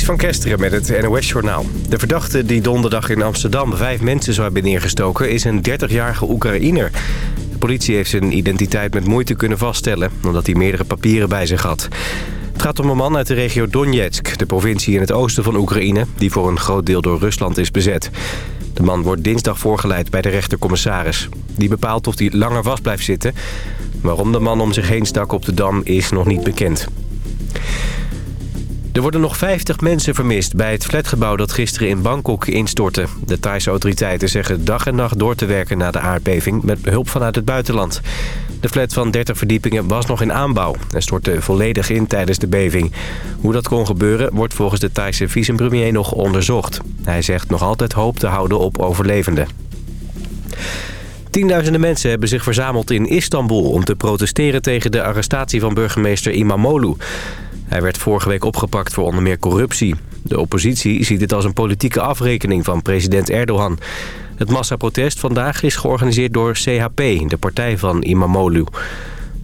Van Kesteren met het NOS-journaal. De verdachte die donderdag in Amsterdam vijf mensen zou hebben neergestoken... is een 30-jarige Oekraïner. De politie heeft zijn identiteit met moeite kunnen vaststellen... omdat hij meerdere papieren bij zich had. Het gaat om een man uit de regio Donetsk, de provincie in het oosten van Oekraïne... die voor een groot deel door Rusland is bezet. De man wordt dinsdag voorgeleid bij de rechtercommissaris. Die bepaalt of hij langer vast blijft zitten. Waarom de man om zich heen stak op de Dam is nog niet bekend. Er worden nog 50 mensen vermist bij het flatgebouw dat gisteren in Bangkok instortte. De Thaise autoriteiten zeggen dag en nacht door te werken na de aardbeving met hulp vanuit het buitenland. De flat van 30 verdiepingen was nog in aanbouw en stortte volledig in tijdens de beving. Hoe dat kon gebeuren wordt volgens de Thaise vicepremier nog onderzocht. Hij zegt nog altijd hoop te houden op overlevenden. Tienduizenden mensen hebben zich verzameld in Istanbul om te protesteren tegen de arrestatie van burgemeester Imamoglu. Hij werd vorige week opgepakt voor onder meer corruptie. De oppositie ziet dit als een politieke afrekening van president Erdogan. Het massaprotest vandaag is georganiseerd door CHP, de partij van Imamoglu.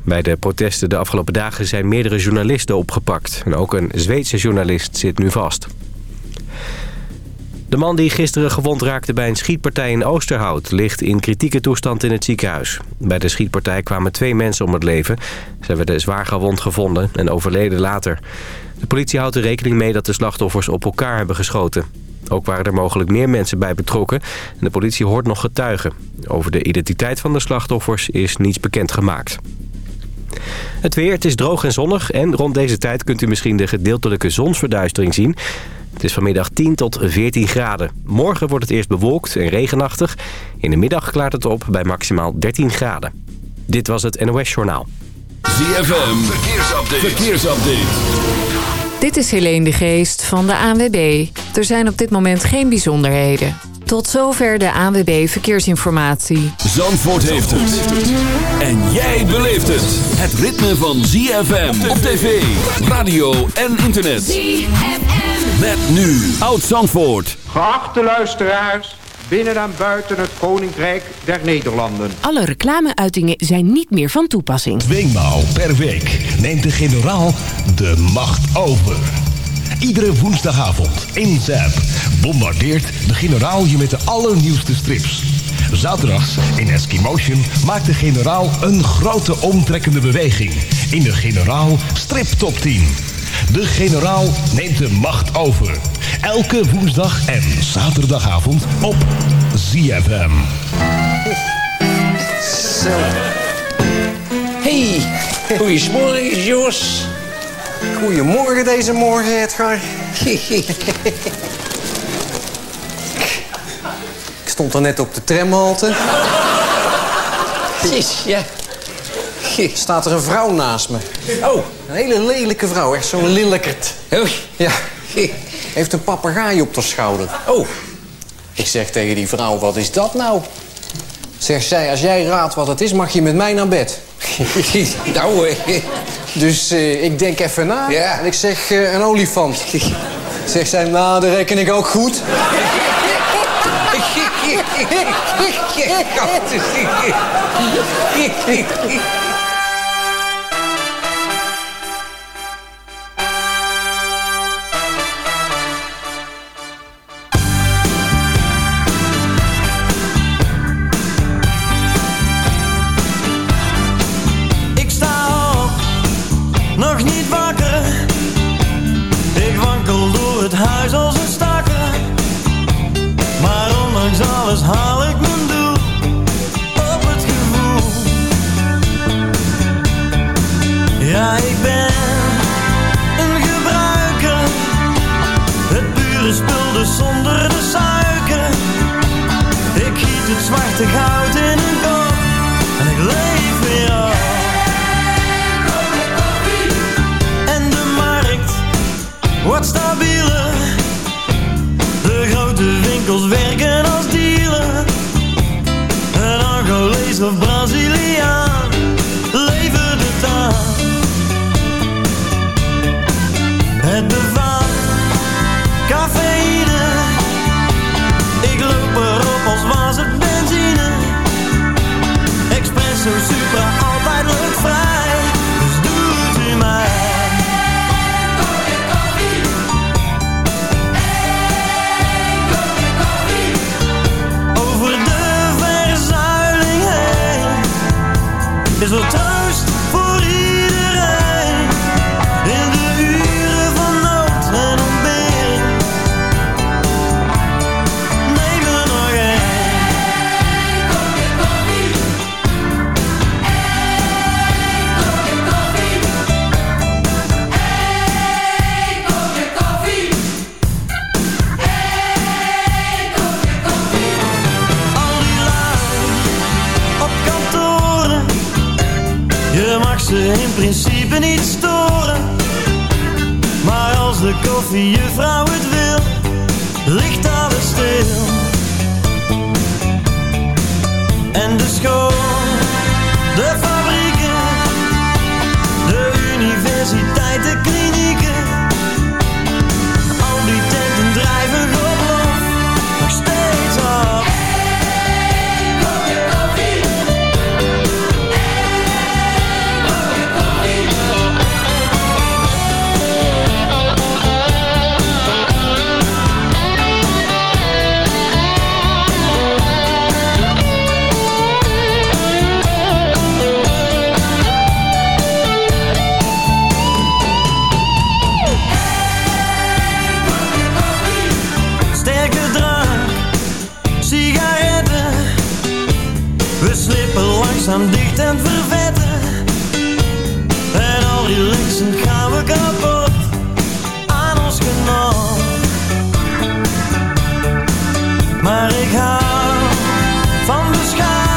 Bij de protesten de afgelopen dagen zijn meerdere journalisten opgepakt. En ook een Zweedse journalist zit nu vast. De man die gisteren gewond raakte bij een schietpartij in Oosterhout... ligt in kritieke toestand in het ziekenhuis. Bij de schietpartij kwamen twee mensen om het leven. Ze werden zwaar gewond gevonden en overleden later. De politie houdt er rekening mee dat de slachtoffers op elkaar hebben geschoten. Ook waren er mogelijk meer mensen bij betrokken en de politie hoort nog getuigen. Over de identiteit van de slachtoffers is niets bekend gemaakt. Het weer, het is droog en zonnig en rond deze tijd kunt u misschien de gedeeltelijke zonsverduistering zien. Het is vanmiddag 10 tot 14 graden. Morgen wordt het eerst bewolkt en regenachtig. In de middag klaart het op bij maximaal 13 graden. Dit was het NOS Journaal. ZFM, verkeersupdate. verkeersupdate. Dit is Helene de Geest van de ANWB. Er zijn op dit moment geen bijzonderheden. Tot zover de ANWB Verkeersinformatie. Zandvoort heeft het. En jij beleeft het. Het ritme van ZFM op tv, radio en internet. ZFM. Met nu Oud Zandvoort. Geachte luisteraars, binnen en buiten het Koninkrijk der Nederlanden. Alle reclameuitingen zijn niet meer van toepassing. Tweemaal per week neemt de generaal de macht over. Iedere woensdagavond in ZAP bombardeert de generaal je met de allernieuwste strips. Zaterdags in Eskimotion maakt de generaal een grote omtrekkende beweging in de generaal strip top 10. De generaal neemt de macht over. Elke woensdag en zaterdagavond op ZFM. Zo. Hey, goeiemorgen Jos. Goedemorgen deze morgen, Edgar. Ik stond er net op de tramhalte. Ja. Staat er een vrouw naast me. Oh. Een hele lelijke vrouw, echt zo'n lillekert. Oh. Ja. Heeft een papegaai op haar schouder. Oh. Ik zeg tegen die vrouw, wat is dat nou? Zegt zij, als jij raadt wat het is, mag je met mij naar bed. Nou, eh, Dus eh, ik denk even na. Ja. En ik zeg, eh, een olifant. Zegt zij, nou, dat reken ik ook goed. Ik ze in principe niet storen. Maar als de koffiejuffrouw het wil, ligt alles stil. En de school, langzaam dicht en vervetten. En al relaxend gaan we kapot aan ons genot. Maar ik hou van beschaving.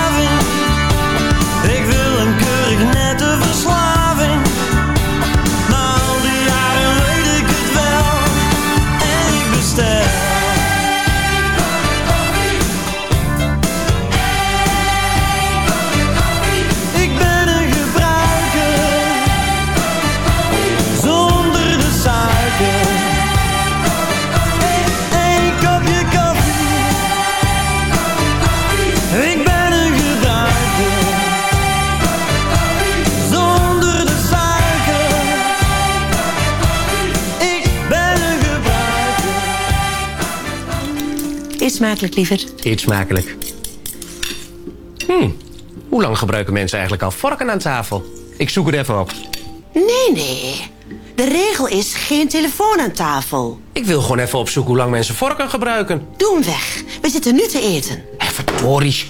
Smakelijk, lieverd. Eet smakelijk. Hm, hoe lang gebruiken mensen eigenlijk al vorken aan tafel? Ik zoek het even op. Nee, nee. De regel is geen telefoon aan tafel. Ik wil gewoon even opzoeken hoe lang mensen vorken gebruiken. Doe hem weg. We zitten nu te eten. Boris.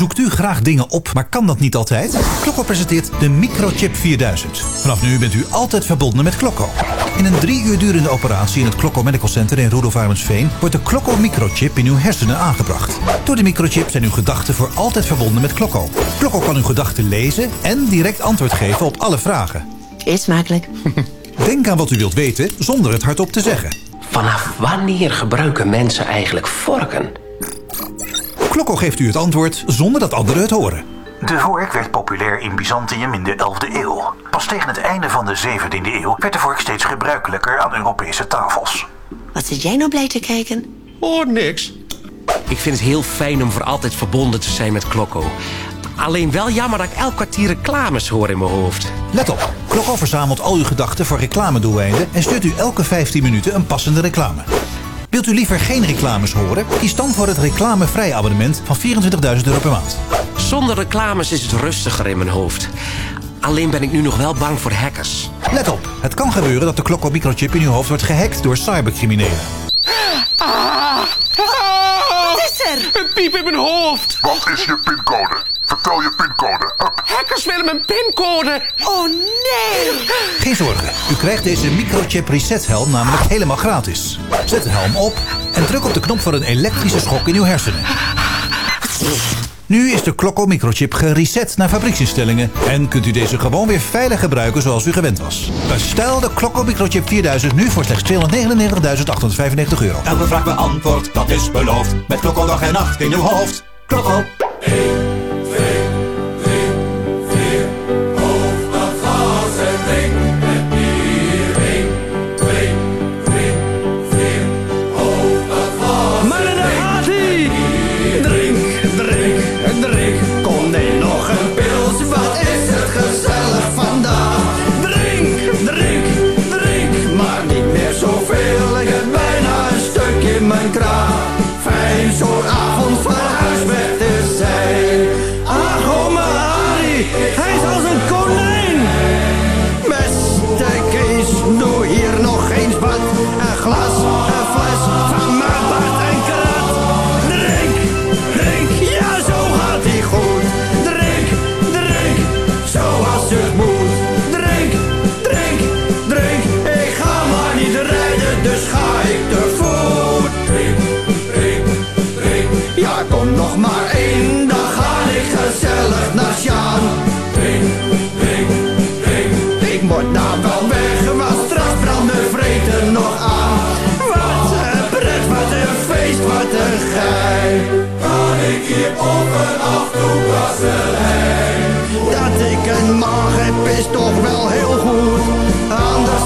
Zoekt u graag dingen op, maar kan dat niet altijd? Klokko presenteert de Microchip 4000. Vanaf nu bent u altijd verbonden met Klokko. In een drie uur durende operatie in het Klokko Medical Center in Rudolf wordt de Klokko Microchip in uw hersenen aangebracht. Door de microchip zijn uw gedachten voor altijd verbonden met Klokko. Klokko kan uw gedachten lezen en direct antwoord geven op alle vragen. Eet smakelijk. Denk aan wat u wilt weten zonder het hardop te zeggen. Vanaf wanneer gebruiken mensen eigenlijk vorken? Klokko geeft u het antwoord zonder dat anderen het horen. De vork werd populair in Byzantium in de 11e eeuw. Pas tegen het einde van de 17e eeuw werd de vork steeds gebruikelijker aan Europese tafels. Wat zit jij nou blij te kijken? Oh, niks. Ik vind het heel fijn om voor altijd verbonden te zijn met Klokko. Alleen wel jammer dat ik elk kwartier reclames hoor in mijn hoofd. Let op, Klokko verzamelt al uw gedachten voor reclamedoeleinden... en stuurt u elke 15 minuten een passende reclame. Wilt u liever geen reclames horen? Kies dan voor het reclamevrij abonnement van 24.000 euro per maand. Zonder reclames is het rustiger in mijn hoofd. Alleen ben ik nu nog wel bang voor hackers. Let op, het kan gebeuren dat de Klokko microchip in uw hoofd wordt gehackt door cybercriminelen. Ah, Wat is er? Een piep in mijn hoofd. Wat is je pincode? Vertel je pincode. Up. Hackers willen mijn pincode. Oh nee! Geen zorgen, u krijgt deze microchip reset helm namelijk helemaal gratis. Zet de helm op en druk op de knop voor een elektrische schok in uw hersenen. Nu is de Klokko microchip gereset naar fabrieksinstellingen... en kunt u deze gewoon weer veilig gebruiken zoals u gewend was. Bestel de Klokko microchip 4000 nu voor slechts 299.895 euro. Elke vraag beantwoord, dat is beloofd. Met Klokko dag en nacht in uw hoofd. Klokko. Mannen, op een afdoekasselijn. Dat ik een man heb is toch wel heel goed. Anders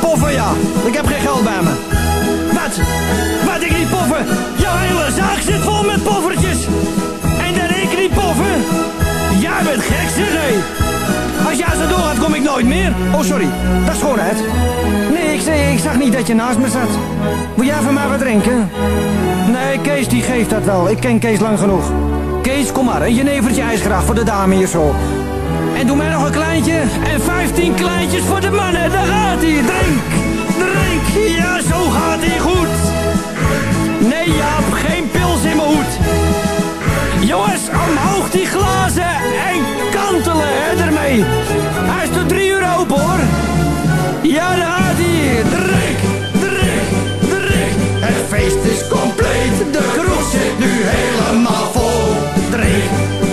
poffen, ja. Ik heb geen geld bij me. Wat? Wat ik niet poffen? Jouw hele zaak zit vol met poffertjes. En dat ik niet poffen? Jij bent gek, zeg hé. Als jij zo doorgaat, kom ik nooit meer. Oh, sorry. Dat is schoonheid. Nee, ik, zag niet dat je naast me zat. Wil jij van mij wat drinken? Nee, Kees die geeft dat wel. Ik ken Kees lang genoeg. Kees, kom maar. Een jenevertje ijsgraag voor de dame hier zo. En doe mij nog een kleintje. En 15 kleintjes voor de mannen. Daar gaat hij. Drink, drink. Ja, zo gaat hij goed. Nee, Jaap, geen pils in mijn hoed. Jongens, omhoog die glazen en kantelen ermee. Hij is tot drie uur open, hoor. Ja, daar gaat hij. Drink, drink, drink. Het feest is compleet, de kroeg zit nu helemaal vol. Drink,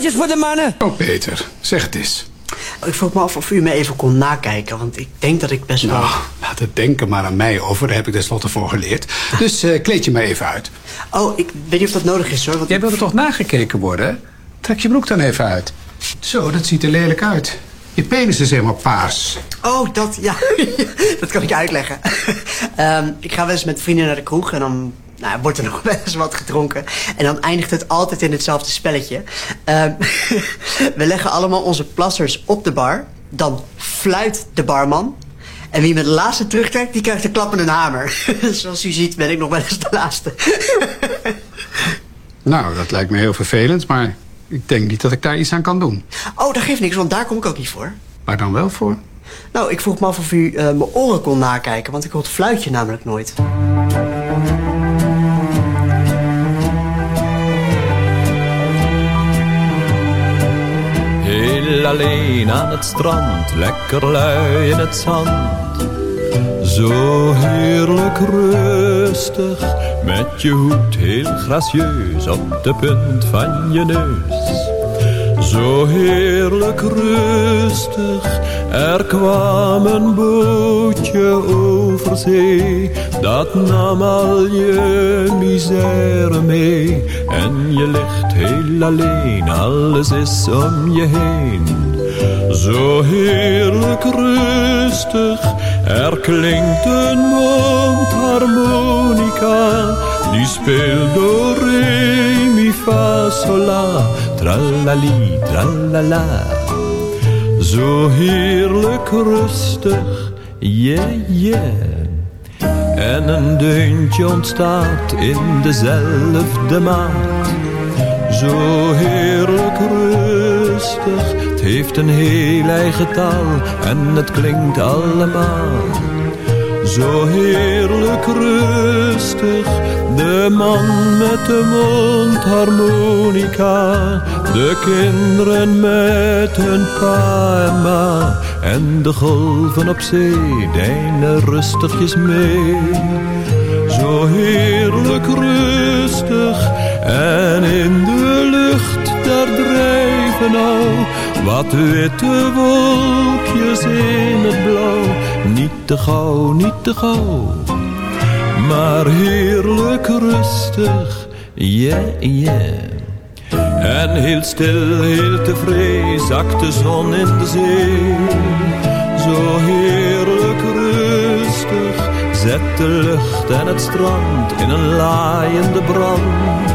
15 klaartjes voor de mannen. Oh, Peter, zeg het eens. Ik vroeg me af of u me even kon nakijken, want ik denk dat ik best wel... Nou, laat het denken maar aan mij over. Daar heb ik tenslotte voor geleerd. Dus eh, kleed je maar even uit. Oh, ik weet niet of dat nodig is hoor. Want Jij wilde toch nagekeken worden? Trek je broek dan even uit. Zo, dat ziet er lelijk uit. Je penis is helemaal paars. Oh, dat, ja. dat kan ik je uitleggen. Ehm, ik ga wel eens met vrienden naar de kroeg en dan nou, wordt er nog wel eens wat gedronken. En dan eindigt het altijd in hetzelfde spelletje. Ehm, we leggen allemaal onze plassers op de bar. Dan fluit de barman. En wie met de laatste terugtrekt, die krijgt een klap met een hamer. Zoals u ziet ben ik nog wel eens de laatste. Nou, dat lijkt me heel vervelend, maar ik denk niet dat ik daar iets aan kan doen. Oh, dat geeft niks, want daar kom ik ook niet voor. Waar dan wel voor? Nou, ik vroeg me af of u eh, mijn oren kon nakijken, want ik hoor het fluitje namelijk nooit. Alleen aan het strand, lekker lui in het zand. Zo heerlijk rustig, met je hoed heel gracieus op de punt van je neus. Zo heerlijk rustig, er kwam een bootje over zee. Dat nam al je misère mee. En je ligt heel alleen, alles is om je heen. Zo heerlijk rustig, er klinkt een mondharmonica. Die speelt do, re, mi, fa, sol, tralali, tralala. Zo heerlijk rustig, yeah, yeah. En een deuntje ontstaat in dezelfde maat. Zo heerlijk rustig, het heeft een heel eigen taal en het klinkt allemaal. Zo heerlijk rustig, de man met de mondharmonica. De kinderen met hun pa en ma. En de golven op zee deinen rustigjes mee. Zo heerlijk rustig en in de lucht daar drijven al wat witte wolkjes in het blauw. Niet te gauw, niet te gauw, maar heerlijk rustig, yeah, yeah. En heel stil, heel tevreden zakt de zon in de zee. Zo heerlijk rustig zet de lucht en het strand in een laaiende brand.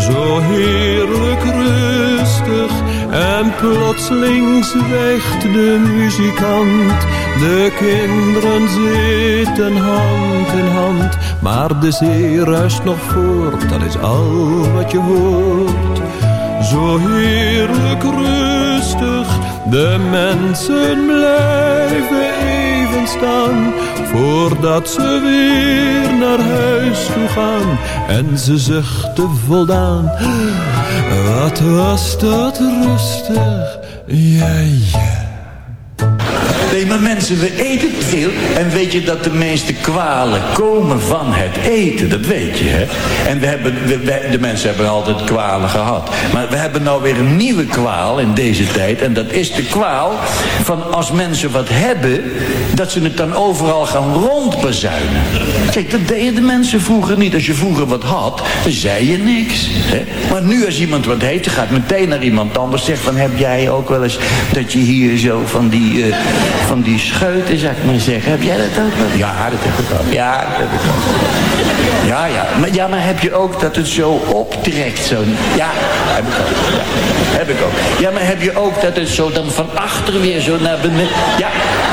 Zo heerlijk rustig en plotseling zwijgt de muzikant. De kinderen zitten hand in hand, maar de zee ruist nog voort, dat is al wat je hoort. Zo heerlijk rustig, de mensen blijven even staan, voordat ze weer naar huis toe gaan. En ze zuchten voldaan, wat was dat rustig, ja ja. Nee, maar mensen, we eten veel. En weet je dat de meeste kwalen komen van het eten? Dat weet je, hè? En we hebben, de mensen hebben altijd kwalen gehad. Maar we hebben nou weer een nieuwe kwaal in deze tijd. En dat is de kwaal van als mensen wat hebben... dat ze het dan overal gaan rondbezuinen. Kijk, dat deden de mensen vroeger niet. Als je vroeger wat had, dan zei je niks. Hè? Maar nu als iemand wat heeft, dan gaat meteen naar iemand anders. Zegt van, heb jij ook wel eens dat je hier zo van die, eh, van die scheuten, zou ik maar zeggen. Heb jij dat ook? Ja, dat heb ik ook. Ja, dat heb ik ook. Ja, ja. Maar, ja, maar heb je ook dat het zo optrekt? Zo, ja, heb ik ook. Ja, heb ik ook. Ja, maar heb je ook dat het zo dan van achter weer zo naar beneden... Ja,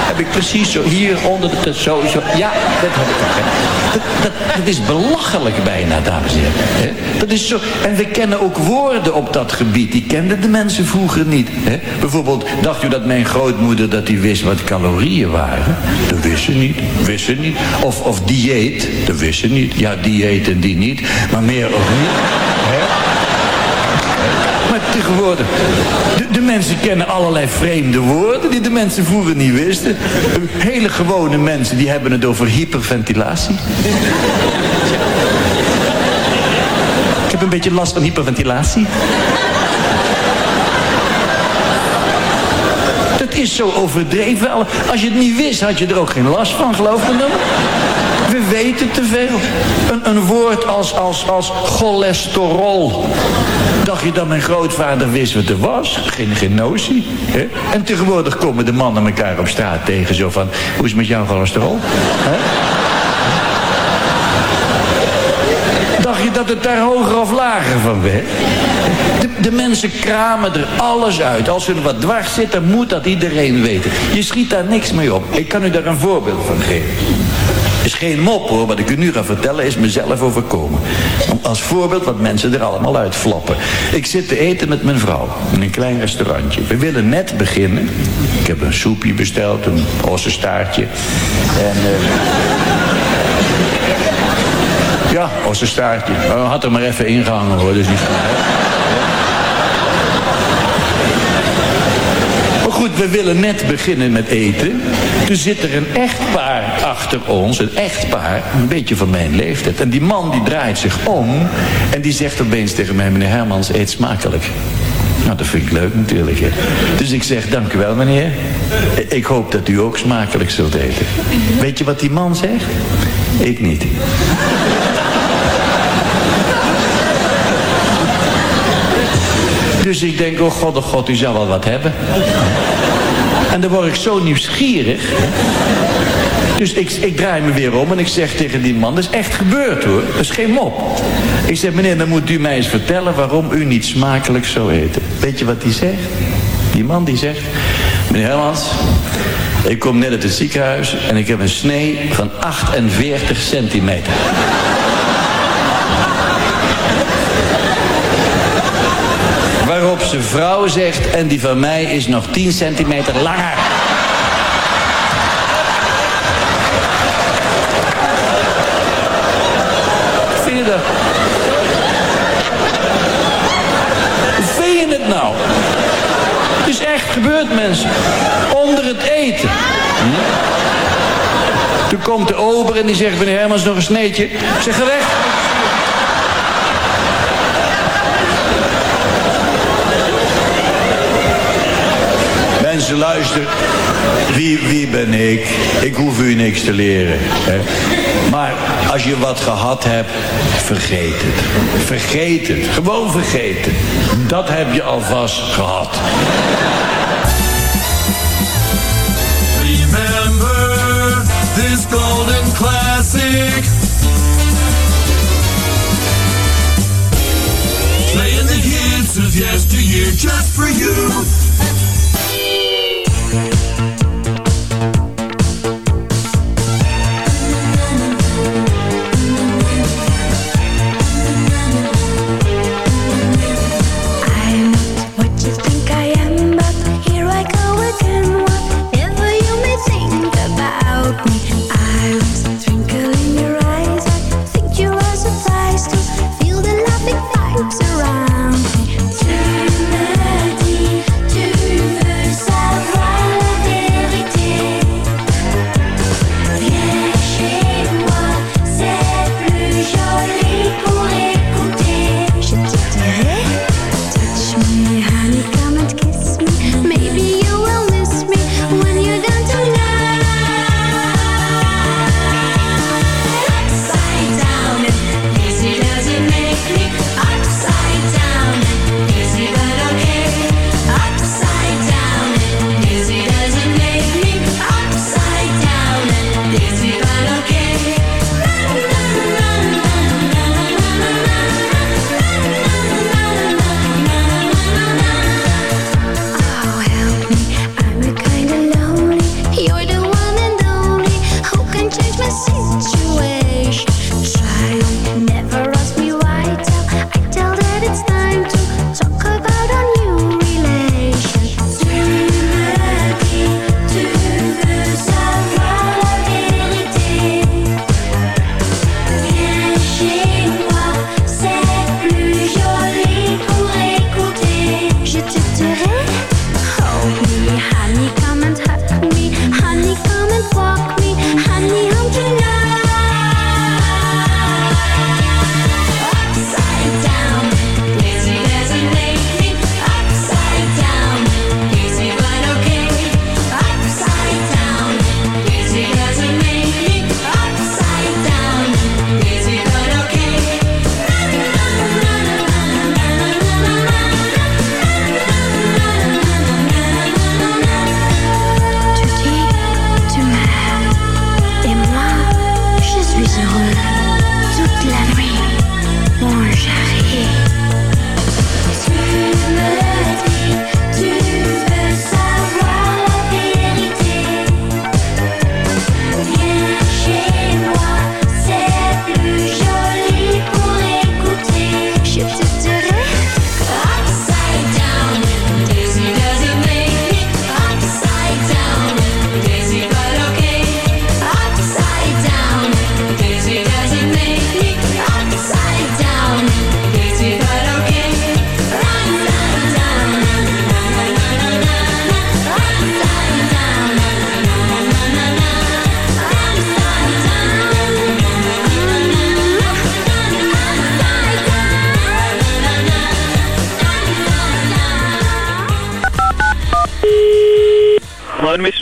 heb ik precies zo. Hier onder de... Zo, zo. Ja, dat heb ik ook. Dat, dat, dat is belachelijk bijna, dames en heren. Dat is zo. En we kennen ook woorden op dat gebied. Die kenden de mensen vroeger niet. hè. Bijvoorbeeld, dacht u dat mijn grootmoeder dat die wist wat calorieën waren? Dat wist ze niet. Wist ze niet. Of, of dieet. Dat wist ze niet. Ja, dieet en die niet. Maar meer ook niet. Maar tegenwoordig, de, de mensen kennen allerlei vreemde woorden die de mensen vroeger niet wisten. Hele gewone mensen die hebben het over hyperventilatie. Ik heb een beetje last van hyperventilatie. Is zo overdreven. Als je het niet wist, had je er ook geen last van, geloof me dan. We weten te veel. Een, een woord als, als, als cholesterol. Dacht je dat mijn grootvader wist wat er was? Geen, geen notie. Hè? En tegenwoordig komen de mannen elkaar op straat tegen. Zo van, hoe is met jouw cholesterol? Hè? Dacht je dat het daar hoger of lager van werd? De, mensen kramen er alles uit. Als er wat dwars zit, dan moet dat iedereen weten. Je schiet daar niks mee op. Ik kan u daar een voorbeeld van geven. is geen mop hoor, wat ik u nu ga vertellen is mezelf overkomen. Om Als voorbeeld wat mensen er allemaal uitflappen. Ik zit te eten met mijn vrouw in een klein restaurantje. We willen net beginnen. Ik heb een soepje besteld, een ossenstaartje. En... eh, ja, ossenstaartje. Had er maar even ingehangen hoor, dus niet we willen net beginnen met eten. Toen zit er een echtpaar achter ons, een echtpaar, een beetje van mijn leeftijd. En die man die draait zich om en die zegt opeens tegen mij, meneer Hermans, eet smakelijk. Nou, dat vind ik leuk natuurlijk. Dus ik zeg, dank u wel meneer. Ik hoop dat u ook smakelijk zult eten. Weet je wat die man zegt? Ik niet. Dus ik denk, oh god, oh god, u zal wel wat hebben. En dan word ik zo nieuwsgierig. Dus ik, ik draai me weer om en ik zeg tegen die man, dat is echt gebeurd hoor. Dat is geen mop. Ik zeg, meneer, dan moet u mij eens vertellen waarom u niet smakelijk zou eten. Weet je wat die zegt? Die man die zegt, meneer Hermans, ik kom net uit het ziekenhuis en ik heb een snee van 48 centimeter. Waarop zijn vrouw zegt, en die van mij is nog 10 centimeter langer. Vind je dat? Vind je het nou? Het is echt gebeurd, mensen. Onder het eten. Hm? Toen komt de ober en die zegt, meneer Hermans, nog een sneetje. Ik zeg, ga weg. Mensen, luister. Wie, wie ben ik? Ik hoef u niks te leren. Hè? Maar als je wat gehad hebt, vergeet het. Vergeet het. Gewoon vergeet het. Dat heb je alvast gehad. Remember this golden classic. Playing the hits of yesteryear just for you.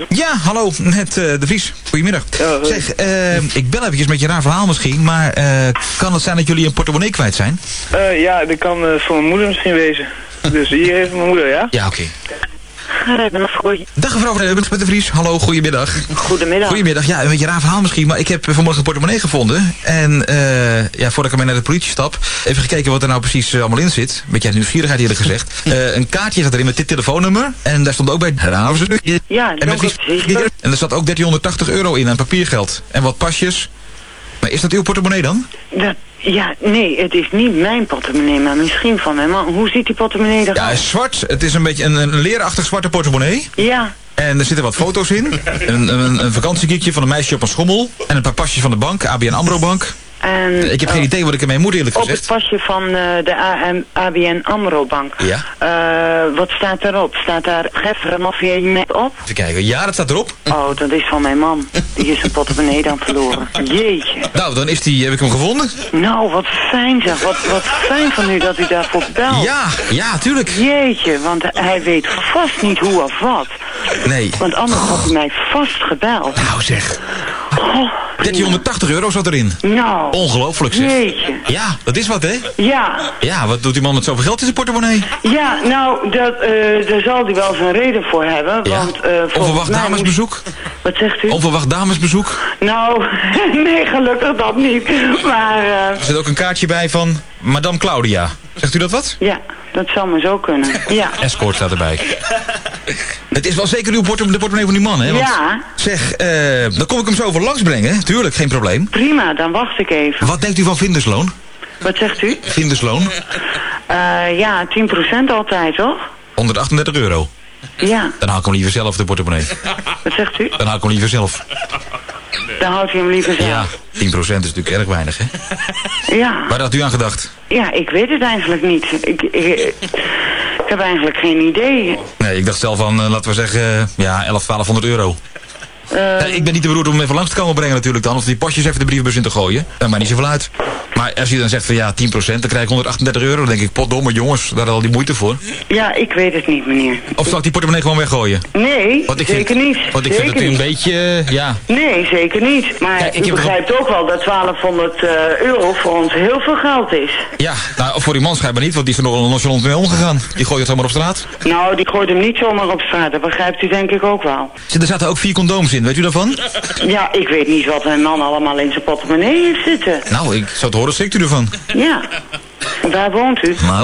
Ja, hallo, met eh, De Vries. Goedemiddag. zeg, eh, ik bel eventjes met je raar verhaal misschien, maar eh, kan het zijn dat jullie een portemonnee kwijt zijn? Ja, dat kan voor mijn moeder misschien wezen. Dus hier heeft mijn moeder, ja? Ja, oké. Okay. Dag mevrouw Van met De Vries. Hallo, goedemiddag. Goedemiddag. Goedemiddag. Ja, een beetje raar verhaal misschien, maar ik heb vanmorgen een portemonnee gevonden. En eh, ja, voordat ik ermee naar de politie stap, even gekeken wat er nou precies eh, allemaal in zit. Een beetje uit nieuwsgierigheid eerlijk gezegd. Eh, een kaartje zat erin met dit telefoonnummer. En daar stond ook bij Raven. Ja, en, met en er zat ook 1380 euro in aan papiergeld. En wat pasjes. Maar is dat uw portemonnee dan? Dat, ja, nee, het is niet mijn portemonnee, maar misschien van mijn man. Hoe ziet die portemonnee eruit? Ja, zwart. Het is een beetje een, een leerachtig zwarte portemonnee. Ja. En er zitten wat foto's in. Een, een, een vakantiekiekje van een meisje op een schommel. En een paar pasjes van de bank, ABN AMRO bank. En, Ik heb geen oh, idee wat ik ermee moet eerlijk Op gezegd. het pasje van eh, de AM, ABN AMRO bank. Ja. Eh, wat staat erop? Staat daar Geffen of met op? Even kijken. Ja, dat staat erop. Oh, dat is van mijn man. Die is zijn portemonnee dan verloren. Jeetje. Nou, dan is die, heb ik hem gevonden. Nou, wat fijn zeg. Wat, wat fijn van u dat u daarvoor belt. Ja, ja, tuurlijk. Jeetje, want hij weet vast niet hoe of wat. Nee. Want anders had hij mij vast gebeld. Nou zeg. 1380 euro zat erin. Nou. Ongelooflijk zeg. Jeetje. Ja, dat is wat hè? Ja. Ja, wat doet die man met zoveel geld in zijn portemonnee? Ja, nou, dat, eh, daar zal hij wel zijn reden voor hebben. Ja. Want, volgens Onverwacht mij damesbezoek? Wat zegt u? Onverwacht damesbezoek? Nou, nee, gelukkig dat niet. Maar, eh, Er zit ook een kaartje bij van Madame Claudia. Zegt u dat wat? ja, dat zou maar zo kunnen. Ja. Escort staat erbij. Het is wel zeker uw portem de portemonnee van die man, hè? Want, Ja. Zeg, eh, dan kom ik hem zo over langs brengen. Tuurlijk, geen probleem. Prima, dan wacht ik even. Wat denkt u van Vindersloon? Wat zegt u? Vindersloon? Eh, ja, 10% altijd, toch? 138 euro. Ja. Dan haal ik hem liever zelf, de portemonnee. Wat zegt u? Dan haal ik hem liever zelf. Dan houdt hem liever zelf. Ja, 10% is natuurlijk erg weinig, hè? Ja. Waar had u aan gedacht? Ja, ik weet het eigenlijk niet. Ik, ik, ik heb eigenlijk geen idee. Nee, ik dacht zelf van, eh, laten we zeggen, ja, 11, 1200 euro. Eh, ik ben niet de beroerd om hem even langs te komen brengen natuurlijk dan. Of die postjes even de brievenbus in te gooien. Dat maakt niet zoveel uit. Maar als je dan zegt van ja, 10%, dan krijg ik 138 euro. Dan denk ik, potdomme jongens, daar al die moeite voor. ja, ik weet het niet, meneer. Of zal ik die portemonnee gewoon weggooien? Nee, Want ik zeker vind, niet. Want ik zeker vind het niet. een beetje, eh, ja... Nee, zeker niet. Maar ik begrijpt ook wel dat 1200 eh, euro voor ons heel veel geld is. Ja, nou, voor die man schijnbaar niet, want die is er nog nonchalant mee omgegaan. Die gooit het zomaar op straat. Nou, die gooit hem niet zomaar op straat. Dat begrijpt u denk ik ook wel. Er zaten ook vier condooms weet u daarvan? Ja, ik weet niet wat een man allemaal in zijn portemonnee heeft zitten. Nou, ik zou het horen, schrikt u ervan. Ja. Waar woont u? Ja,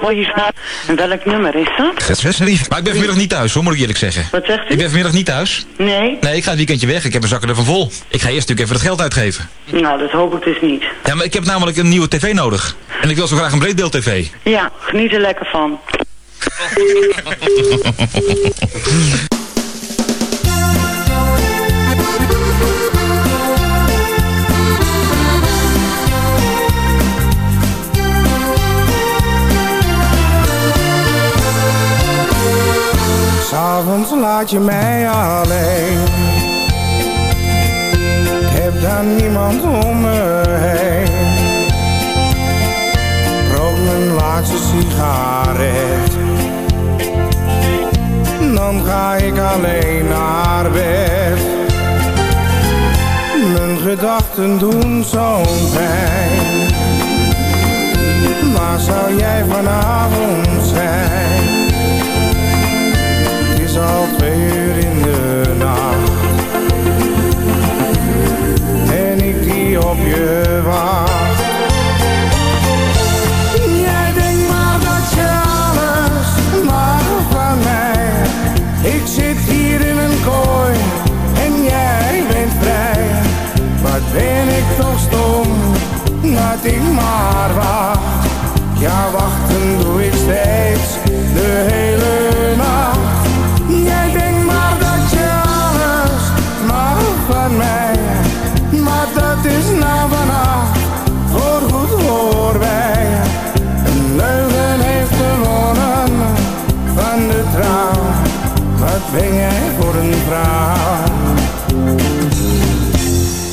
Looijesstraat. En welk nummer is dat? Het is lief. Maar ik ben vanmiddag niet thuis, hoor, moet ik eerlijk zeggen. Wat zegt u? Ik ben vanmiddag niet thuis. Nee? Nee, ik ga het weekendje weg. Ik heb mijn zakken ervan vol. Ik ga eerst natuurlijk even het geld uitgeven. Nou, dat hoop ik dus niet. Ja, maar ik heb namelijk een nieuwe tv nodig. En ik wil zo graag een breedbeeld tv. Ja, geniet er lekker van. S'avonds laat je mij alleen. Ik heb dan niemand om me heen. Rook mijn laatste sigaret. Dan ga ik alleen naar bed. Mijn gedachten doen zo'n pijn. Waar zou jij vanavond zijn? Al twee uur in de nacht. En ik die op je wacht. Jij denkt maar dat je alles mag van mij. Ik zit hier in een kooi en jij bent vrij. Wat ben ik toch stom dat ik maar wacht. Ja, wachten doe ik steeds de hele nacht ben jij voor een vrouw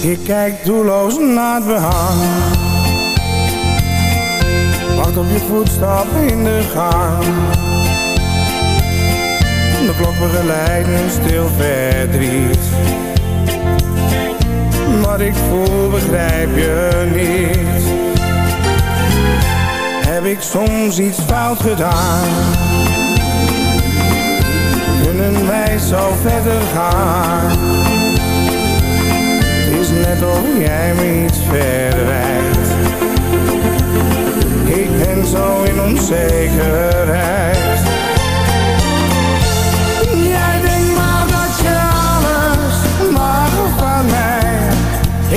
Ik kijk doelloos naar het behang Wacht op je voetstap in de gang. De klok begeleidt mijn stil verdriet. Wat ik voel begrijp je niet. Heb ik soms iets fout gedaan Kunnen wij zo verder gaan Het is net of jij me iets verwijt Ik ben zo in onzekerheid Jij denkt maar dat je alles mag van mij.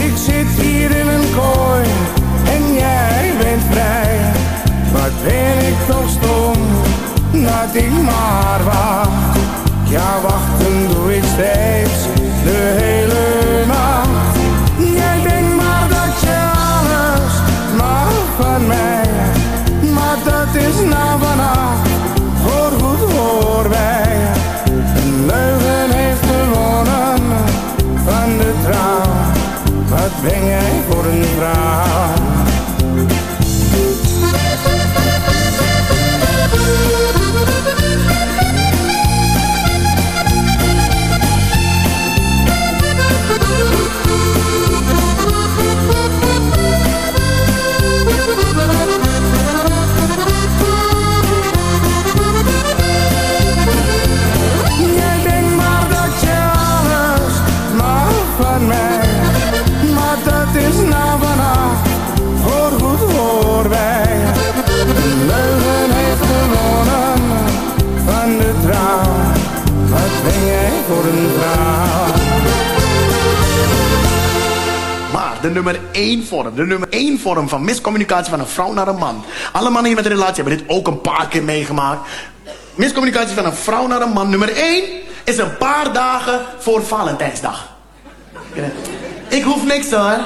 Ik zit hier in een kooi en jij bent vrij. Wat ben ik toch stom dat ik maar. Ja, wachten nummer 1 vorm, de nummer 1 vorm van miscommunicatie van een vrouw naar een man. Alle mannen hier met een relatie hebben dit ook een paar keer meegemaakt. Miscommunicatie van een vrouw naar een man. Nummer 1 is een paar dagen voor Valentijnsdag. Ik hoef niks hoor.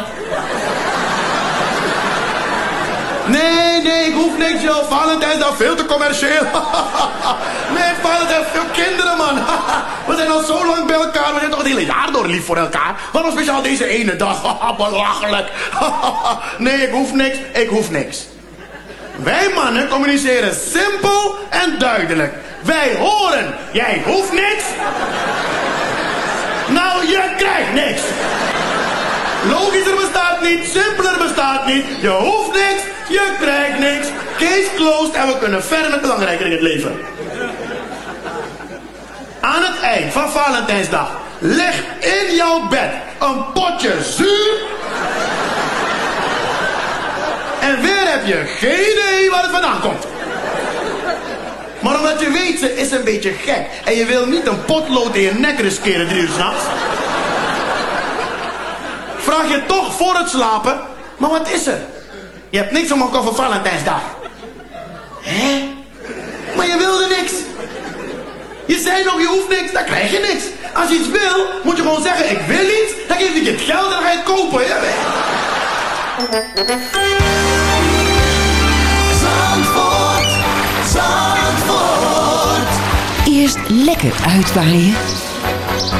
Nee, nee, ik hoef niks joh. Valentijnsdag veel te commercieel. nee, Valentijn, veel kinderen man. we zijn al zo lang bij elkaar. We zijn toch het hele jaar door lief voor elkaar. Waarom speciaal deze ene dag? Belachelijk. nee, ik hoef niks. Ik hoef niks. Wij mannen communiceren simpel en duidelijk. Wij horen. Jij hoeft niks. Nou, je krijgt niks. Logischer bestaat niet, simpeler bestaat niet. Je hoeft niks, je krijgt niks. Case closed en we kunnen verder met belangrijker in het leven. Aan het eind van Valentijnsdag leg in jouw bed een potje zuur. En weer heb je geen idee waar het vandaan komt. Maar omdat je weet, ze is een beetje gek. En je wil niet een potlood in je nek riskeren drie uur s'nachts. Vraag je toch voor het slapen. Maar wat is er? Je hebt niks om elkaar voor Valentijnsdag. Hè? Maar je wilde niks. Je zei nog, je hoeft niks, dan krijg je niks. Als je iets wil, moet je gewoon zeggen, ik wil iets. Dan geef ik je het geld en dan ga je het kopen. Ja, Zandvoort, Zandvoort. Eerst lekker uitwaaien.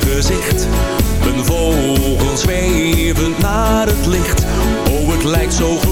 Gezicht. Een vogel zwevend naar het licht. Oh, het lijkt zo gewoon.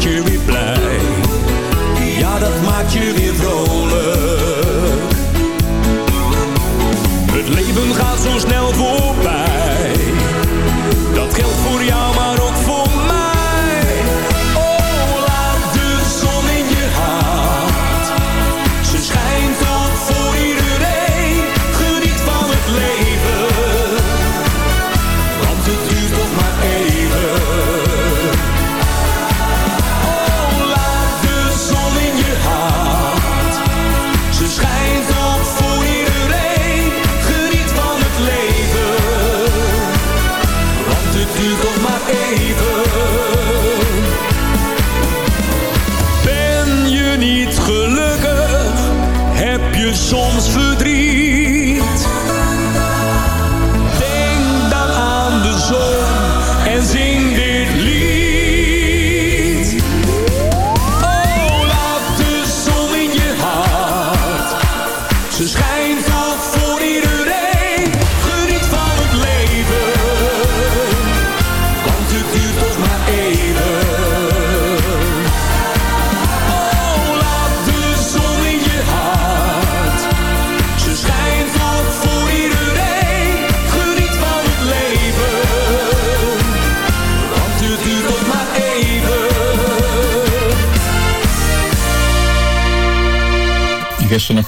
Maakt je. Ja, dat maakt je weer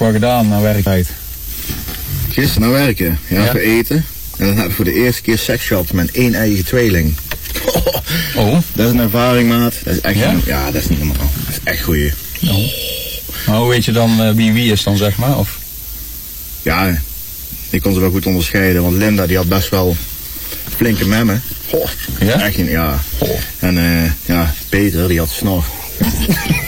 wat gedaan na werktijd? Gisteren naar werken, ja, Ja. voor eten. En dan heb ik voor de eerste keer seks gehad met één eigen tweeling. Oh. Dat is een ervaring, maat. Dat is echt, Ja? ja, dat is niet normaal. Dat is echt goeie. Oh. Maar hoe weet je dan eh, wie wie is dan, zeg maar? Of? Ja, ik kon ze wel goed onderscheiden, want Linda die had best wel flinke memmen. Goh, ja? Echt, een- ja. En eh, ja, Peter die had snor.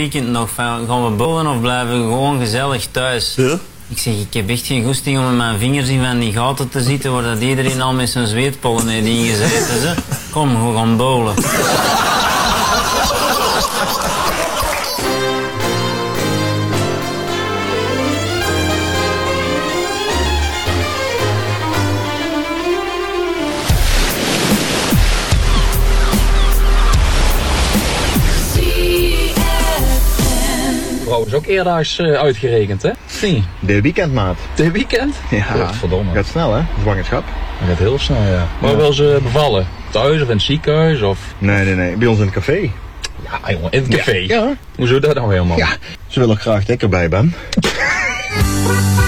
weekend nog van, gaan we bowlen of blijven we gewoon gezellig thuis? Ik zeg, ik heb echt geen goesting om met mijn vingers in van die gaten te zitten waar dat iedereen al met zijn zweetpollen heeft ingezeten. Ze. Kom, we gaan. Is ook eerdaags eh, uitgerekend, hè? Nee. De weekendmaat. De weekend? Ja. Godverdomme. Gaat snel hè, zwangerschap. Dat gaat heel snel, ja. Maar wil ze bevallen? Thuis of in het ziekenhuis? Of... Nee, nee, nee. Bij ons in het café. Ja, jongen, in het café? Ja. Hoezo dat nou helemaal? Ja. Ze willen graag dat ik erbij ben.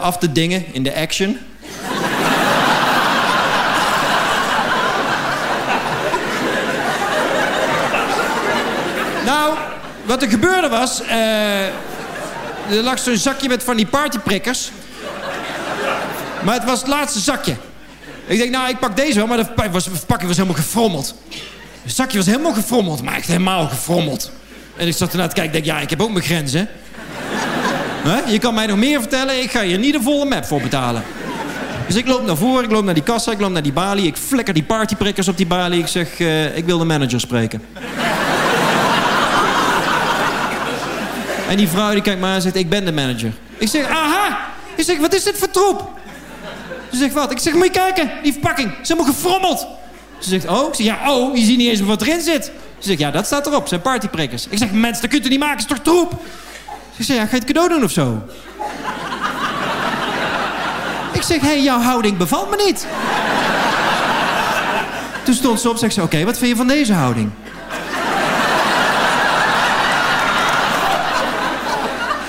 af te dingen in de action. nou, wat er gebeurde was... eh, er lag zo'n zakje met van die partyprikkers. Maar het was het laatste zakje. Ik denk, nou, ik pak deze wel, maar de verpakking was helemaal gefrommeld. Het zakje was helemaal gefrommeld, maar echt helemaal gefrommeld. En ik zat ernaar te kijken, ik denk, ja, ik heb ook mijn grenzen. Je kan mij nog meer vertellen, ik ga hier niet de volle map voor betalen. Dus ik loop naar voren, ik loop naar die kassa, ik loop naar die balie. Ik flikker die partyprikkers op die balie. Ik zeg, eh, ik wil de manager spreken. en die vrouw die kijkt me aan en zegt, ik ben de manager. Ik zeg, aha! Ik zeg, wat is dit voor troep? Ze zegt, wat? Ik zeg, moet je kijken, die verpakking. Ze helemaal gefrommeld. Ze zegt, oh? Ik zeg, ja, oh, je ziet niet eens wat erin zit. Ze zegt, ja, dat staat erop, zijn partyprikkers. Ik zeg, mensen, dat kunt u niet maken, is toch troep? Ze zegt, ja, ga je het cadeau doen of zo? Ik zeg, hé, hey, jouw houding bevalt me niet. Toen stond ze op, zegt ze, oké, wat vind je van deze houding?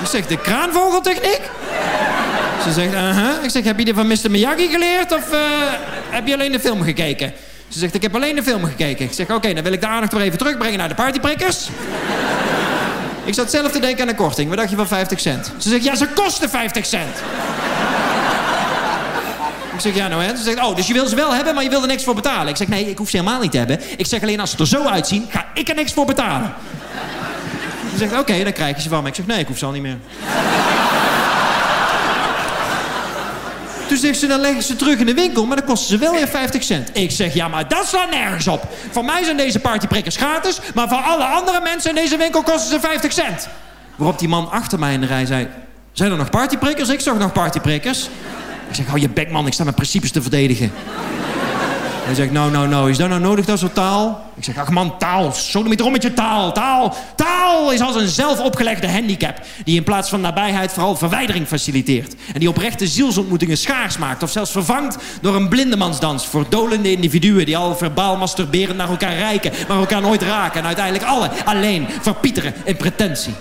Ik zeg, de kraanvogeltechniek? Ze zegt, aha. Ik zeg, heb je die van Mr. Miyagi geleerd of eh, heb je alleen de film gekeken? Ze zegt, ik heb alleen de film gekeken. Ik zeg, oké, dan wil ik de aandacht weer even terugbrengen naar de partyprikkers. Ik zat zelf te denken aan een korting. Wat dacht je van 50 cent? Ze zegt, ja, ze kosten 50 cent. Ik zeg, ja, nou hè. Ze zegt, oh, dus je wil ze wel hebben, maar je wil er niks voor betalen. Ik zeg, nee, ik hoef ze helemaal niet te hebben. Ik zeg alleen, als ze er zo uitzien, ga ik er niks voor betalen. Ze zegt, oké, dan krijg je ze van me. Ik zeg, nee, ik hoef ze al niet meer. Toen zegt ze, dan leggen ze terug in de winkel, maar dan kosten ze wel weer 50 cent. Ik zeg, ja, maar dat slaat nergens op. Voor mij zijn deze partyprikkers gratis, maar voor alle andere mensen in deze winkel kosten ze 50 cent. Waarop die man achter mij in de rij zei, zijn er nog partyprikkers? Ik zag nog partyprikkers. Ik zeg, hou je bek man, ik sta mijn principes te verdedigen. Hij zegt, nou, nou, nou, is dat nou nodig, dat soort taal? Ik zeg, ach man, taal, zo niet erom met je taal. Taal, taal is als een zelfopgelegde handicap... die in plaats van nabijheid vooral verwijdering faciliteert. En die oprechte zielsontmoetingen schaars maakt... of zelfs vervangt door een blindemansdans... voor dolende individuen die al verbaal masturberend naar elkaar reiken... maar elkaar nooit raken en uiteindelijk alle alleen verpieteren in pretentie.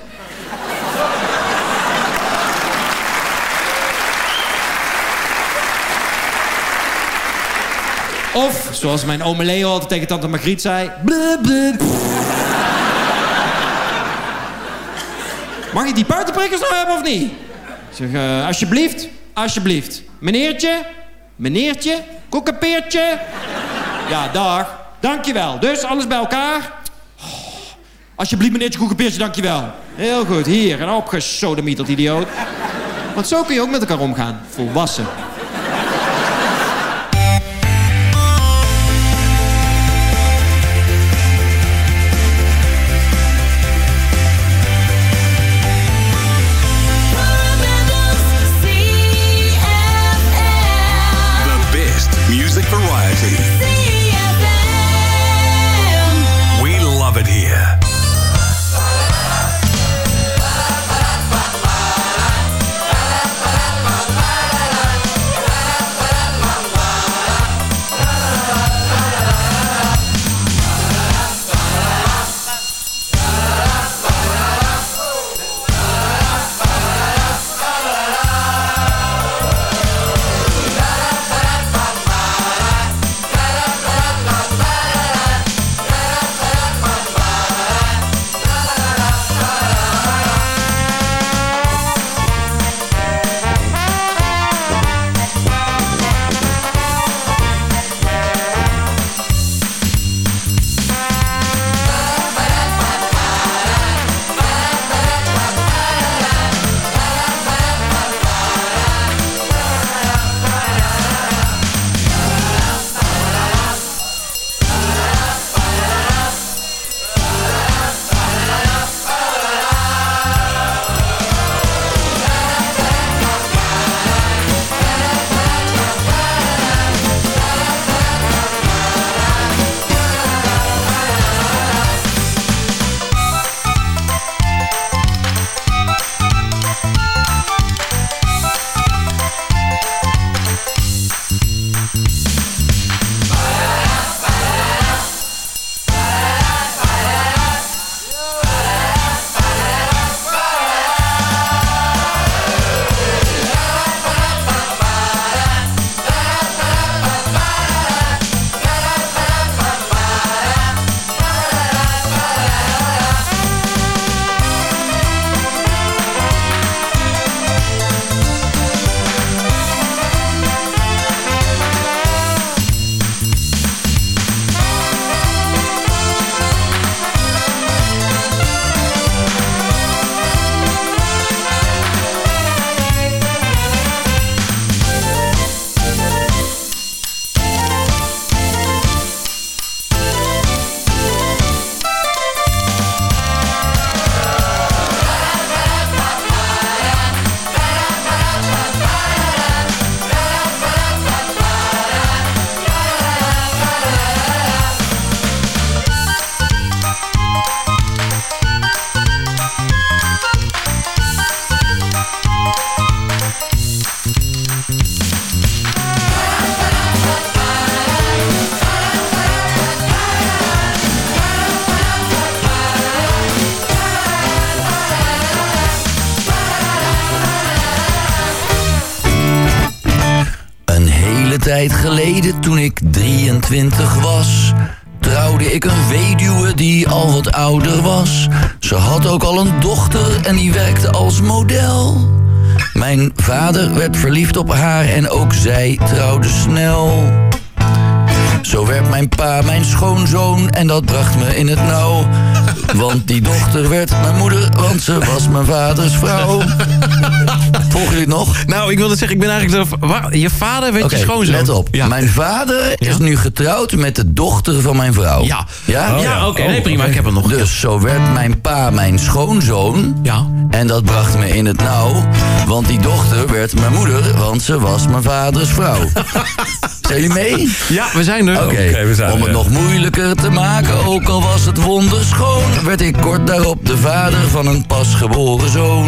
Of, zoals mijn ome Leo altijd tegen tante Margriet zei... Mag ik die buitenprikkers nou hebben of niet? Ik zeg, eh, alsjeblieft, alsjeblieft. Meneertje, meneertje, koekenpeertje. Ja, dag. Dankjewel. Dus, alles bij elkaar. Oh, alsjeblieft, meneertje, koekenpeertje, dankjewel. Heel goed, hier. En opgesodemieterd, idioot. Want zo kun je ook met elkaar omgaan. Volwassen. Tijd geleden, toen ik 23 was, trouwde ik een weduwe die al wat ouder was. Ze had ook al een dochter en die werkte als model. Mijn vader werd verliefd op haar en ook zij trouwde snel. Zo werd mijn pa mijn schoonzoon en dat bracht me in het nauw. Want die dochter werd mijn moeder, want ze was mijn vaders vrouw. Volgen jullie het nog? Nou, ik wilde zeggen, ik ben eigenlijk... De, wa- je vader werd je schoonzoon. let op. Mijn vader is nu getrouwd met de dochter van mijn vrouw. Ja. Ja, Oh, ja, oké. Nee, prima, ik heb hem nog. Dus zo werd mijn pa mijn schoonzoon. Ja. En dat bracht me in het nauw. Want die dochter werd mijn moeder, want ze was mijn vaders vrouw. Zijn jullie mee? Ja, we zijn er. Oké, we zijn om het ja. nog moeilijker te maken, ook al was het wonderschoon, werd ik kort daarop de vader van een pasgeboren zoon.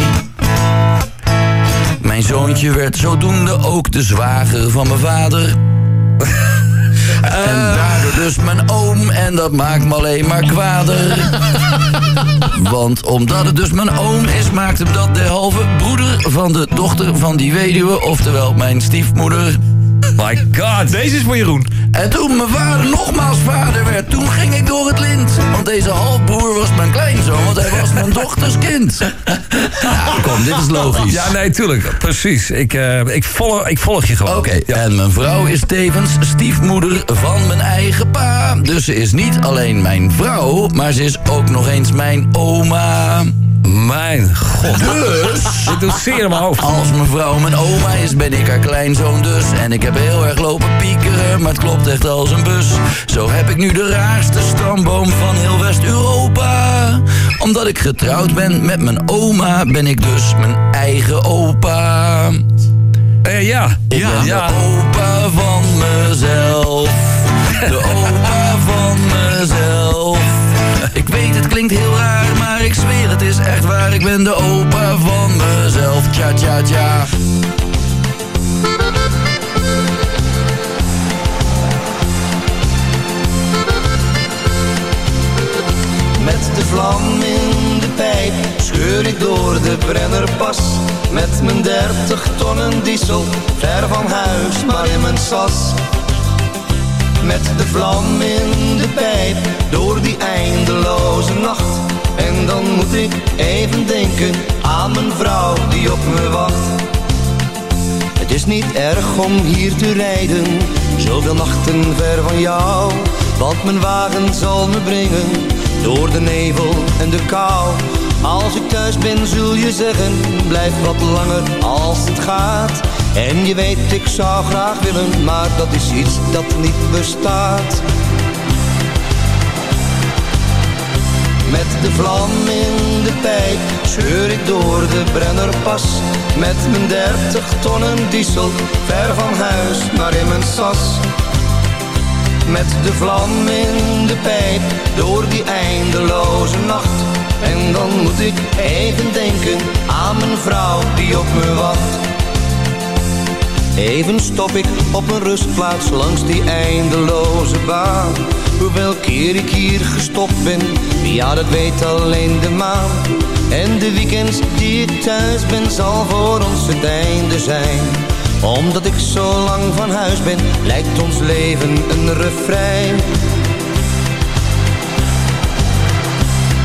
Mijn zoontje werd zodoende ook de zwager van mijn vader. En daardoor dus mijn oom en dat maakt me alleen maar kwader. Want omdat het dus mijn oom is, maakt hem dat de halve broeder van de dochter van die weduwe, oftewel mijn stiefmoeder. My god, deze is voor Jeroen. En toen mijn vader nogmaals vader werd, toen ging ik door het lint. Want deze halfbroer was mijn kleinzoon, want hij was mijn dochters kind. Ja, kom, dit is logisch. Ja, nee, tuurlijk. Precies. Ik, eh, ik, volg, ik volg je gewoon. Oké, en mijn vrouw is tevens stiefmoeder van mijn eigen pa. Dus ze is niet alleen mijn vrouw, maar ze is ook nog eens mijn oma. Mijn god. Dus, Dit doet zeer in mijn hoofd. als mijn vrouw mijn oma is, ben ik haar kleinzoon dus. En ik heb heel erg lopen piekeren, maar het klopt echt als een bus. Zo heb ik nu de raarste stamboom van heel West-Europa. Omdat ik getrouwd ben met mijn oma, ben ik dus mijn eigen opa. Eh, ja. Ik ja. ben ja. de opa van mezelf. De opa van mezelf. Ik weet het klinkt heel raar, maar ik zweer het is echt waar. Ik ben de opa van mezelf. Tja tja tja. Met de vlam in de pijp scheur ik door de Brennerpas. Met mijn dertig tonnen diesel, ver van huis, maar in mijn sas. Met de vlam in de pijp, door die eindeloze nacht. En dan moet ik even denken aan mijn vrouw die op me wacht. Het is niet erg om hier te rijden, zoveel nachten ver van jou. Want mijn wagen zal me brengen, door de nevel en de kou. Als ik thuis ben zul je zeggen, blijf wat langer als het gaat. En je weet ik zou graag willen, maar dat is iets dat niet bestaat. Met de vlam in de pijp scheur ik door de Brennerpas. Met mijn dertig tonnen diesel, ver van huis, maar in mijn sas. Met de vlam in de pijp, door die eindeloze nacht. En dan moet ik even denken aan mijn vrouw die op me wacht. Even stop ik op een rustplaats langs die eindeloze baan. Hoeveel keer ik hier gestopt ben, ja dat weet alleen de maan. En de weekends die ik thuis ben, zal voor ons het einde zijn. Omdat ik zo lang van huis ben, lijkt ons leven een refrein.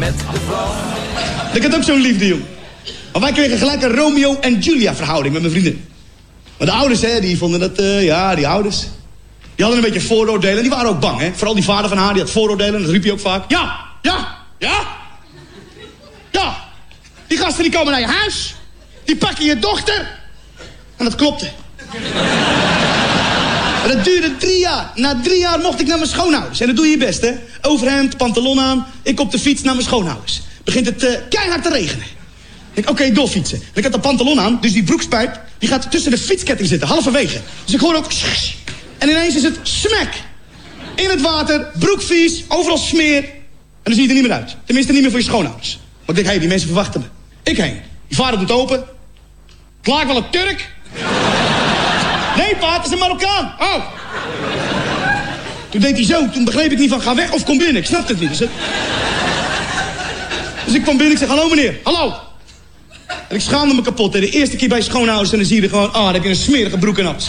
Met de vlam... Ik had ook zo'n liefde, jong. Maar wij kregen gelijk een Romeo en Julia verhouding met mijn vrienden. Maar de ouders, hè, die vonden dat, eh, ja, die ouders. Die hadden een beetje vooroordelen. Die waren ook bang, hè. Vooral die vader van haar, die had vooroordelen. Dat riep hij ook vaak. Ja, ja, ja. Ja, die gasten die komen naar je huis. Die pakken je dochter. En dat klopte. En dat duurde drie jaar. Na drie jaar mocht ik naar mijn schoonouders. En dat doe je je best, hè. Overhemd, pantalon aan. Ik op de fiets naar mijn schoonouders. Begint het eh, keihard te regenen. Ik oké, doorfietsen. En ik had de pantalon aan, dus die broekspijp... die gaat tussen de fietsketting zitten, halverwege. Dus ik hoor ook... En ineens is het smack. In het water, broek vies, overal smeer. En dan zie je er niet meer uit. Tenminste, niet meer voor je schoonouders. Maar ik denk, hé, die mensen verwachten me. Ik heen. Die vader doet open. Klaar wel een Turk? Nee, pa, het is een Marokkaan. Oh. Toen deed hij zo. Toen begreep ik niet van, ga weg of kom binnen. Ik snapte het niet. Dus, het- dus ik kwam binnen. Ik zeg, hallo meneer. Hallo. En ik schaamde me kapot. hè. De eerste keer bij schoonouders en dan zie je gewoon... Ah, dan heb je een smerige broek en as.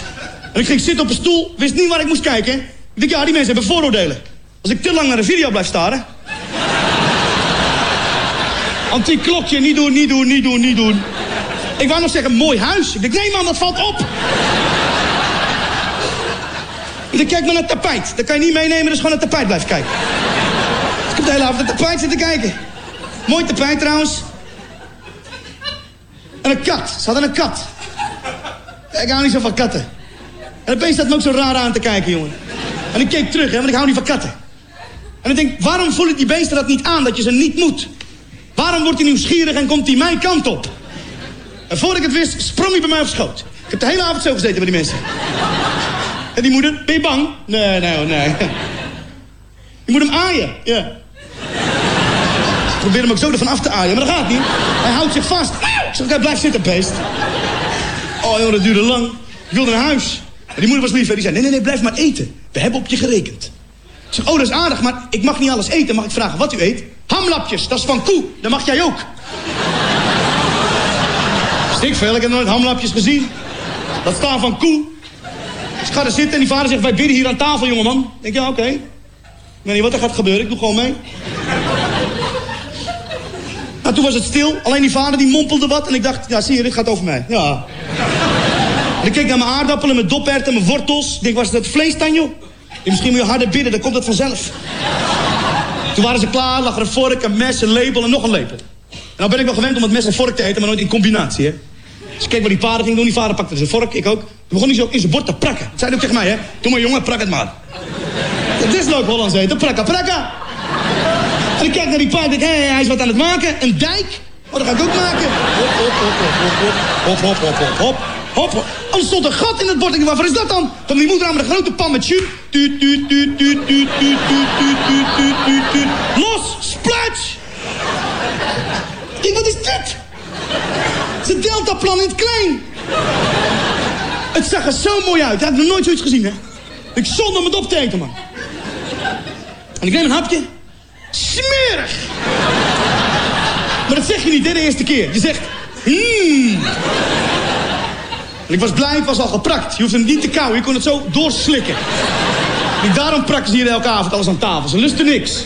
En ik ging zitten op een stoel. Wist niet waar ik moest kijken. Ik denk, ja, die mensen hebben vooroordelen. Als ik te lang naar een video blijf staren... Antiek klokje, niet doen, niet doen, niet doen, niet doen. Ik wou nog zeggen, mooi huis. Ik denk, nee man, dat valt op. Denk, kijk maar naar het tapijt. Dat kan je niet meenemen, dus gewoon naar het tapijt blijven kijken. Ik heb de hele avond naar het tapijt zitten kijken. Mooi tapijt trouwens. En een kat. Ze hadden een kat. Ik hou niet zo van katten. En opeens staat me ook zo raar aan te kijken, jongen. En ik keek terug, hè, want ik hou niet van katten. En ik denk, waarom voelen die beesten dat niet aan, dat je ze niet moet? Waarom wordt hij nieuwsgierig en komt hij mijn kant op? En voordat ik het wist, sprong hij bij mij op schoot. Ik heb de hele avond zo gezeten bij die mensen. En die moeder, ben je bang? Nee, nee, nee. Je moet hem aaien, ja. Ik probeer hem ook zo ervan af te aaien, maar dat gaat niet. Hij houdt zich vast. Ik zeg, blijf zitten, beest. Oh, joh, dat duurde lang. Ik wilde naar huis. Maar die moeder was lief, die zei, nee, nee, nee, blijf maar eten. We hebben op je gerekend. Ik zeg, oh, dat is aardig, maar ik mag niet alles eten. Mag ik vragen wat u eet? Hamlapjes, dat is van koe. Dat mag jij ook. Stik veel, ik heb nooit hamlapjes gezien. Dat staan van koe. Ik ga er zitten en die vader zegt, wij bidden hier aan tafel, jongeman. Ik denk, ja, oké. Ik weet niet wat er gaat gebeuren, ik doe gewoon mee. Nou, toen was het stil. Alleen die vader die mompelde wat. En ik dacht, ja, zie je, dit gaat over mij. Ja. En ik keek naar mijn aardappelen, mijn doperwten, mijn wortels. Ik denk, was dat vlees dan, joh? Ik misschien moet je harder bidden, dan komt het vanzelf. Toen waren ze klaar, lag er een vork, een mes, een lepel en nog een lepel. En nou ben ik wel gewend om het mes en vork te eten, maar nooit in combinatie, hè. Dus ik keek wat die vader ging doen. Die vader pakte zijn vork, ik ook. Toen begon hij zo in zijn bord te prakken. Dat zei hij ook tegen mij, hè. Doe maar, jongen, prak het maar. Dat is leuk Hollands eten, prakka, prakka. En ik kijk naar die paard en denk, hé, hij is wat aan het maken. Een dijk? Oh, dat ga ik ook maken. Hop, hop, hop, hop, hop, hop, hop, hop, hop, hop, hop. Oh, er een gat in het bord. Ik waarvoor is dat dan? Dan die moeder aan met een grote pan met jus. Los, splats. Ik wat is dit? Een deltaplan in het klein. Het zag er zo mooi uit. Ik heb nog nooit zoiets gezien, hè. Ik zonder om het op te eten, man. En ik neem een hapje. Smerig! Maar dat zeg je niet, hè, de eerste keer. Je zegt, hmm. En ik was blij, het was al geprakt. Je hoeft hem niet te kauwen, je kon het zo doorslikken. En daarom prakken ze hier elke avond alles aan tafel. Ze lusten niks.